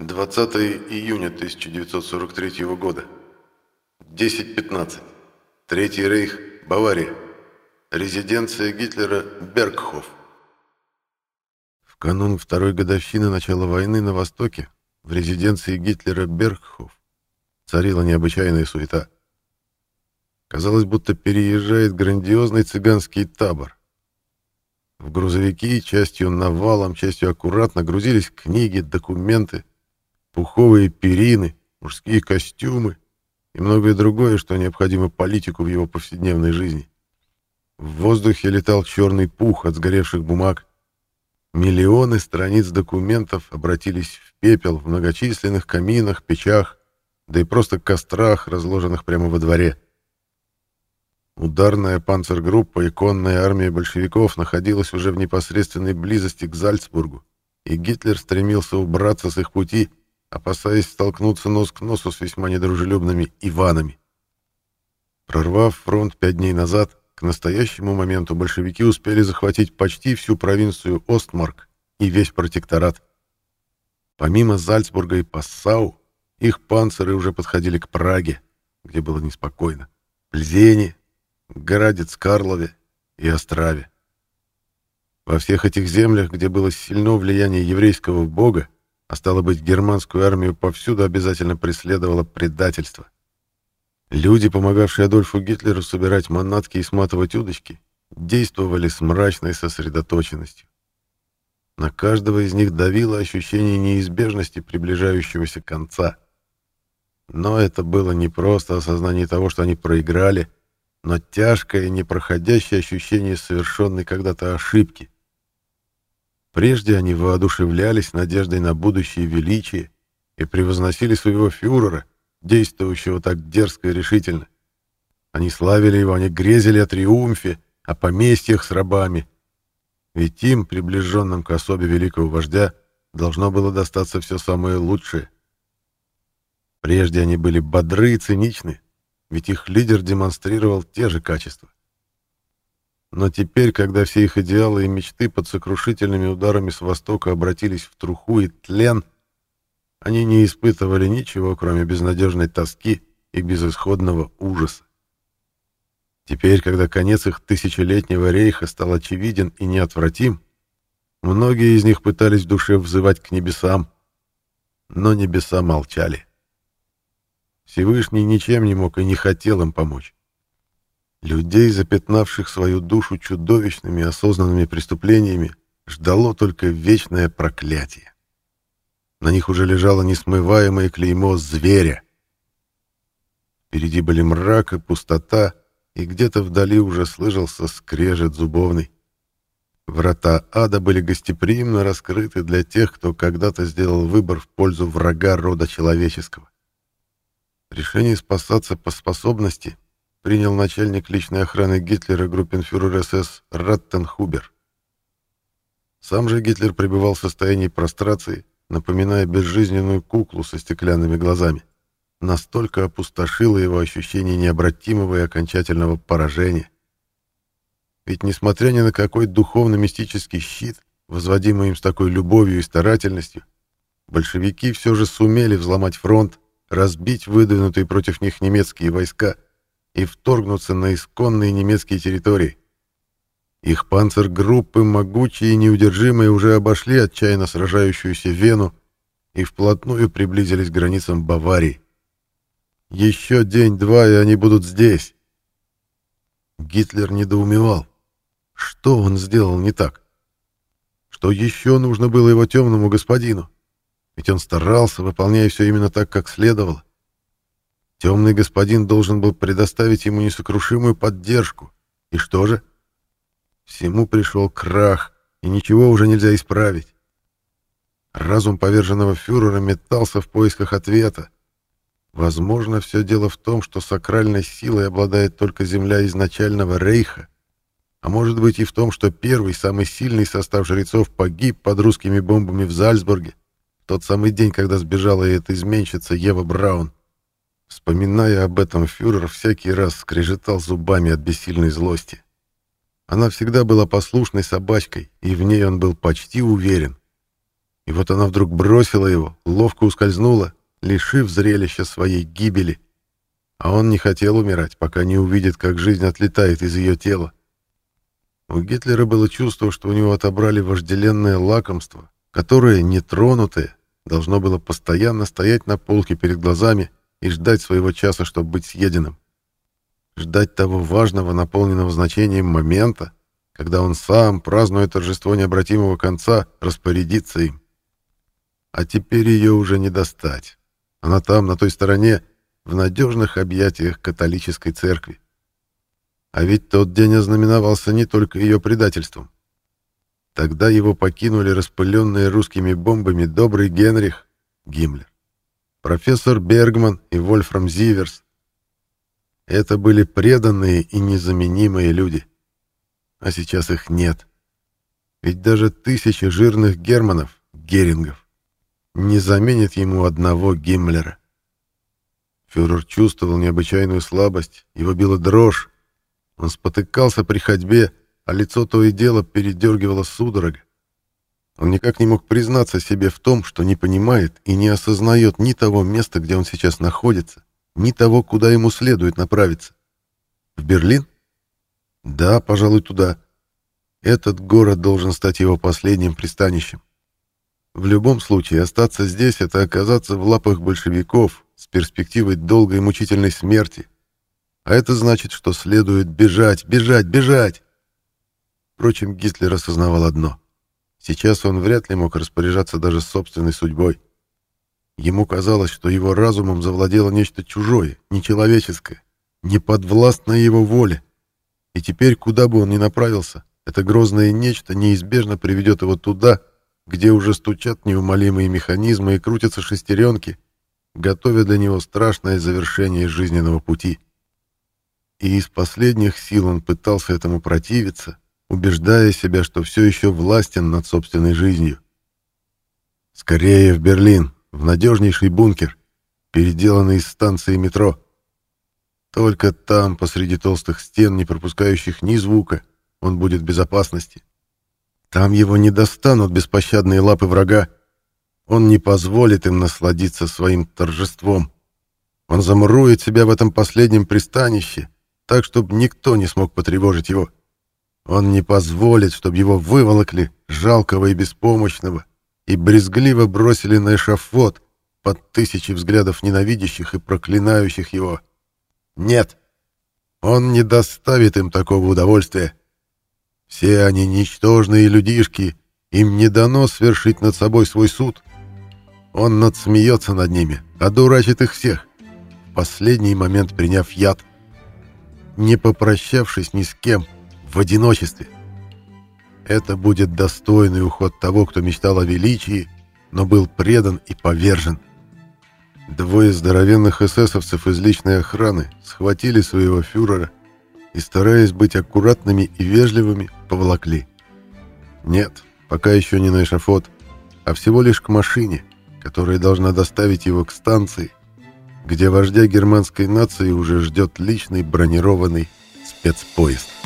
20 июня 1943 года. 10.15. Третий рейх, Бавария. Резиденция Гитлера, Бергхоф. В канун второй годовщины начала войны на Востоке, в резиденции Гитлера Бергхоф, царила необычайная суета. Казалось, будто переезжает грандиозный цыганский табор. В грузовики частью навалом, частью аккуратно грузились книги, документы, пуховые перины, мужские костюмы и многое другое, что необходимо политику в его повседневной жизни. В воздухе летал черный пух от сгоревших бумаг. Миллионы страниц документов обратились в пепел в многочисленных каминах, печах, да и просто кострах, разложенных прямо во дворе. Ударная панцергруппа и конная армия большевиков находилась уже в непосредственной близости к Зальцбургу, и Гитлер стремился убраться с их пути, опасаясь столкнуться нос к носу с весьма недружелюбными Иванами. Прорвав фронт пять дней назад, к настоящему моменту большевики успели захватить почти всю провинцию Остмарк и весь протекторат. Помимо Зальцбурга и Пассау, их панциры уже подходили к Праге, где было неспокойно, Пльзене, Городец Карлове и Острове. Во всех этих землях, где было сильно влияние еврейского бога, а стало быть, германскую армию повсюду обязательно преследовало предательство. Люди, помогавшие Адольфу Гитлеру собирать манатки и сматывать удочки, действовали с мрачной сосредоточенностью. На каждого из них давило ощущение неизбежности приближающегося конца. Но это было не просто осознание того, что они проиграли, но тяжкое, непроходящее ощущение совершенной когда-то ошибки. Прежде они воодушевлялись надеждой на будущее величие и превозносили своего фюрера, действующего так дерзко и решительно. Они славили его, они грезили о триумфе, о поместьях с рабами. Ведь им, приближенным к особе великого вождя, должно было достаться все самое лучшее. Прежде они были бодры и циничны, ведь их лидер демонстрировал те же качества. Но теперь, когда все их идеалы и мечты под сокрушительными ударами с востока обратились в труху и тлен, они не испытывали ничего, кроме безнадежной тоски и безысходного ужаса. Теперь, когда конец их тысячелетнего рейха стал очевиден и неотвратим, многие из них пытались в душе взывать к небесам, но небеса молчали. Всевышний ничем не мог и не хотел им помочь. Людей, запятнавших свою душу чудовищными осознанными преступлениями, ждало только вечное проклятие. На них уже лежало несмываемое клеймо зверя. Впереди были мрак и пустота, и где-то вдали уже слышался скрежет зубовный. Врата ада были гостеприимно раскрыты для тех, кто когда-то сделал выбор в пользу врага рода человеческого. Решение спасаться по способности принял начальник личной охраны Гитлера группенфюрер СС Раттенхубер. Сам же Гитлер пребывал в состоянии прострации, напоминая безжизненную куклу со стеклянными глазами. Настолько опустошило его ощущение необратимого и окончательного поражения. Ведь несмотря ни на какой духовно-мистический щит, возводимый им с такой любовью и старательностью, большевики все же сумели взломать фронт, разбить выдвинутые против них немецкие войска и вторгнуться на исконные немецкие территории. Их панцергруппы, могучие и неудержимые, уже обошли отчаянно сражающуюся Вену и вплотную приблизились к границам Баварии. Еще день-два, и они будут здесь. Гитлер недоумевал. Что он сделал не так? Что еще нужно было его темному господину? Ведь он старался, выполняя все именно так, как следовало. Темный господин должен был предоставить ему несокрушимую поддержку. И что же? Всему пришел крах, и ничего уже нельзя исправить. Разум поверженного фюрера метался в поисках ответа. Возможно, все дело в том, что сакральной силой обладает только земля изначального рейха, а может быть и в том, что первый, самый сильный состав жрецов погиб под русскими бомбами в Зальцбурге, тот самый день, когда сбежала эта изменщица Ева Браун. Вспоминая об этом, фюрер всякий раз скрежетал зубами от бессильной злости. Она всегда была послушной собачкой, и в ней он был почти уверен. И вот она вдруг бросила его, ловко ускользнула, лишив зрелища своей гибели. А он не хотел умирать, пока не увидит, как жизнь отлетает из ее тела. У Гитлера было чувство, что у него отобрали вожделенное лакомство, которое, нетронутое, должно было постоянно стоять на полке перед глазами и ждать своего часа, чтобы быть съеденным. Ждать того важного, наполненного значением момента, когда он сам, празднуя торжество необратимого конца, распорядится им. А теперь ее уже не достать. Она там, на той стороне, в надежных объятиях католической церкви. А ведь тот день ознаменовался не только ее предательством. Тогда его покинули распыленные русскими бомбами добрый Генрих Гиммлер, профессор Бергман и Вольфрам Зиверс. Это были преданные и незаменимые люди. А сейчас их нет. Ведь даже тысячи жирных Германов, Герингов, не заменит ему одного Гиммлера. Фюрер чувствовал необычайную слабость, его била дрожь. Он спотыкался при ходьбе, а лицо то и дело передергивало судорога. Он никак не мог признаться себе в том, что не понимает и не осознает ни того места, где он сейчас находится, ни того, куда ему следует направиться. В Берлин? Да, пожалуй, туда. Этот город должен стать его последним пристанищем. В любом случае, остаться здесь — это оказаться в лапах большевиков с перспективой долгой и мучительной смерти. А это значит, что следует бежать, бежать, бежать. Впрочем, Гитлер осознавал одно. Сейчас он вряд ли мог распоряжаться даже собственной судьбой. Ему казалось, что его разумом завладело нечто чужое, нечеловеческое, неподвластное его воле. И теперь, куда бы он ни направился, это грозное нечто неизбежно приведет его туда, где уже стучат неумолимые механизмы и крутятся шестеренки, готовя для него страшное завершение жизненного пути. И из последних сил он пытался этому противиться, убеждая себя, что все еще властен над собственной жизнью. Скорее в Берлин, в надежнейший бункер, переделанный из станции метро. Только там, посреди толстых стен, не пропускающих ни звука, он будет в безопасности. Там его не достанут беспощадные лапы врага. Он не позволит им насладиться своим торжеством. Он замурует себя в этом последнем пристанище, так, чтобы никто не смог потревожить его. Он не позволит, чтобы его выволокли, жалкого и беспомощного, и брезгливо бросили на эшафот под тысячи взглядов ненавидящих и проклинающих его. Нет, он не доставит им такого удовольствия. Все они ничтожные людишки, им не дано свершить над собой свой суд. Он надсмеется над ними, одурачит их всех, последний момент приняв яд. Не попрощавшись ни с кем, в одиночестве. Это будет достойный уход того, кто мечтал о величии, но был предан и повержен. Двое здоровенных эсэсовцев из личной охраны схватили своего фюрера и, стараясь быть аккуратными и вежливыми, поволокли. Нет, пока еще не на эшафот, а всего лишь к машине, которая должна доставить его к станции, где вождя германской нации уже ждет личный бронированный спецпоезд.